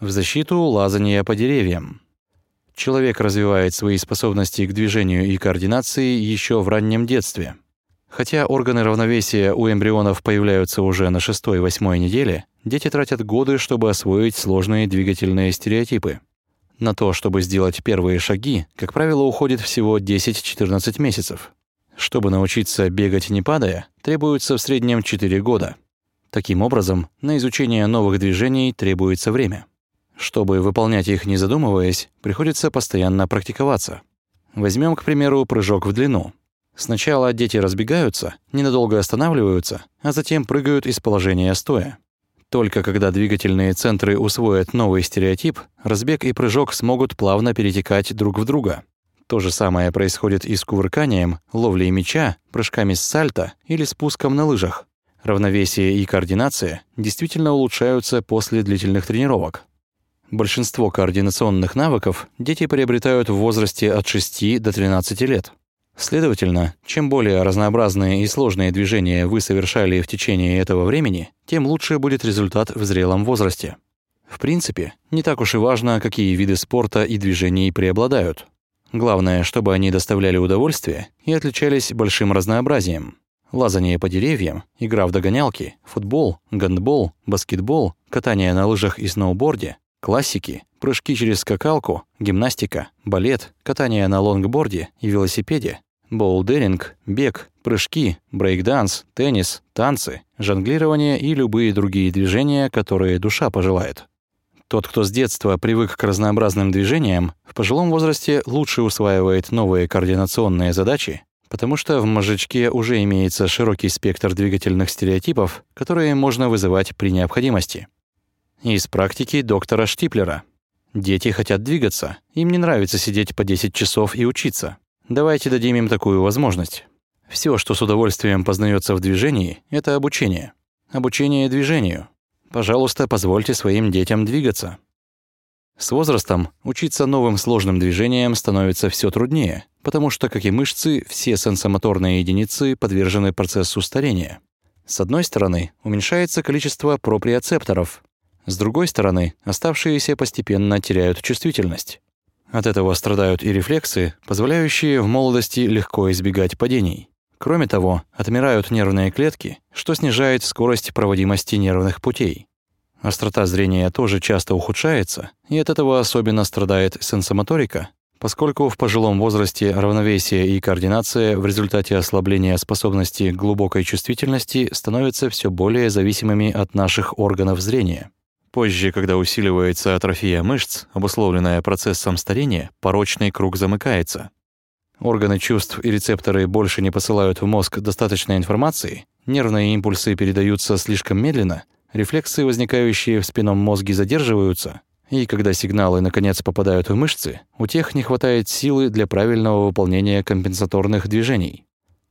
В защиту лазания по деревьям. Человек развивает свои способности к движению и координации еще в раннем детстве. Хотя органы равновесия у эмбрионов появляются уже на шестой-восьмой неделе, дети тратят годы, чтобы освоить сложные двигательные стереотипы. На то, чтобы сделать первые шаги, как правило, уходит всего 10-14 месяцев. Чтобы научиться бегать не падая, требуется в среднем 4 года. Таким образом, на изучение новых движений требуется время. Чтобы выполнять их не задумываясь, приходится постоянно практиковаться. Возьмем, к примеру, прыжок в длину. Сначала дети разбегаются, ненадолго останавливаются, а затем прыгают из положения стоя. Только когда двигательные центры усвоят новый стереотип, разбег и прыжок смогут плавно перетекать друг в друга. То же самое происходит и с кувырканием, ловлей мяча, прыжками с сальто или спуском на лыжах. Равновесие и координация действительно улучшаются после длительных тренировок. Большинство координационных навыков дети приобретают в возрасте от 6 до 13 лет. Следовательно, чем более разнообразные и сложные движения вы совершали в течение этого времени, тем лучше будет результат в зрелом возрасте. В принципе, не так уж и важно, какие виды спорта и движений преобладают. Главное, чтобы они доставляли удовольствие и отличались большим разнообразием. Лазание по деревьям, игра в догонялки, футбол, гандбол, баскетбол, катание на лыжах и сноуборде, Классики, прыжки через скакалку, гимнастика, балет, катание на лонгборде и велосипеде, боулдеринг, бег, прыжки, брейкданс, теннис, танцы, жонглирование и любые другие движения, которые душа пожелает. Тот, кто с детства привык к разнообразным движениям, в пожилом возрасте лучше усваивает новые координационные задачи, потому что в мозжечке уже имеется широкий спектр двигательных стереотипов, которые можно вызывать при необходимости. Из практики доктора Штиплера. Дети хотят двигаться, им не нравится сидеть по 10 часов и учиться. Давайте дадим им такую возможность. Все, что с удовольствием познается в движении, это обучение. Обучение движению. Пожалуйста, позвольте своим детям двигаться. С возрастом учиться новым сложным движениям становится все труднее, потому что, как и мышцы, все сенсомоторные единицы подвержены процессу старения. С одной стороны, уменьшается количество проприоцепторов, с другой стороны, оставшиеся постепенно теряют чувствительность. От этого страдают и рефлексы, позволяющие в молодости легко избегать падений. Кроме того, отмирают нервные клетки, что снижает скорость проводимости нервных путей. Острота зрения тоже часто ухудшается, и от этого особенно страдает сенсомоторика, поскольку в пожилом возрасте равновесие и координация в результате ослабления способности глубокой чувствительности становятся все более зависимыми от наших органов зрения. Позже, когда усиливается атрофия мышц, обусловленная процессом старения, порочный круг замыкается. Органы чувств и рецепторы больше не посылают в мозг достаточной информации, нервные импульсы передаются слишком медленно, рефлексы, возникающие в спинном мозге, задерживаются, и когда сигналы наконец попадают в мышцы, у тех не хватает силы для правильного выполнения компенсаторных движений.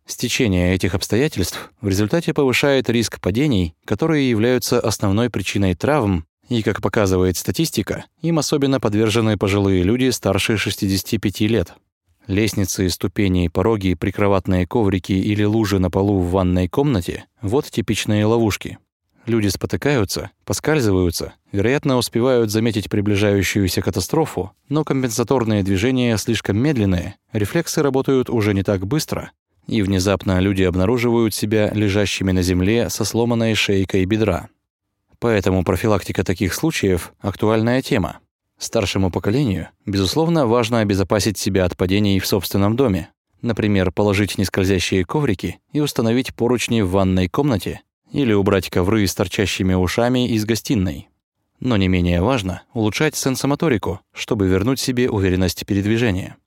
Стечение этих обстоятельств в результате повышает риск падений, которые являются основной причиной травм и, как показывает статистика, им особенно подвержены пожилые люди старше 65 лет. Лестницы, ступени, пороги, прикроватные коврики или лужи на полу в ванной комнате – вот типичные ловушки. Люди спотыкаются, поскальзываются, вероятно, успевают заметить приближающуюся катастрофу, но компенсаторные движения слишком медленные, рефлексы работают уже не так быстро, и внезапно люди обнаруживают себя лежащими на земле со сломанной шейкой бедра. Поэтому профилактика таких случаев – актуальная тема. Старшему поколению, безусловно, важно обезопасить себя от падений в собственном доме. Например, положить нескользящие коврики и установить поручни в ванной комнате или убрать ковры с торчащими ушами из гостиной. Но не менее важно улучшать сенсомоторику, чтобы вернуть себе уверенность передвижения.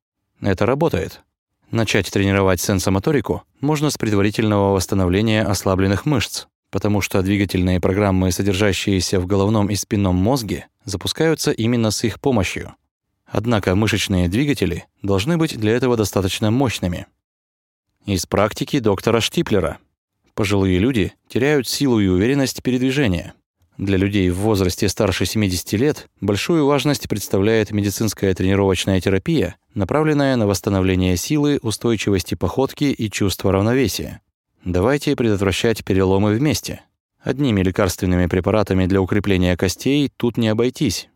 Это работает. Начать тренировать сенсомоторику можно с предварительного восстановления ослабленных мышц, потому что двигательные программы, содержащиеся в головном и спинном мозге, запускаются именно с их помощью. Однако мышечные двигатели должны быть для этого достаточно мощными. Из практики доктора Штиплера. Пожилые люди теряют силу и уверенность передвижения. Для людей в возрасте старше 70 лет большую важность представляет медицинская тренировочная терапия, направленная на восстановление силы, устойчивости походки и чувства равновесия. Давайте предотвращать переломы вместе. Одними лекарственными препаратами для укрепления костей тут не обойтись.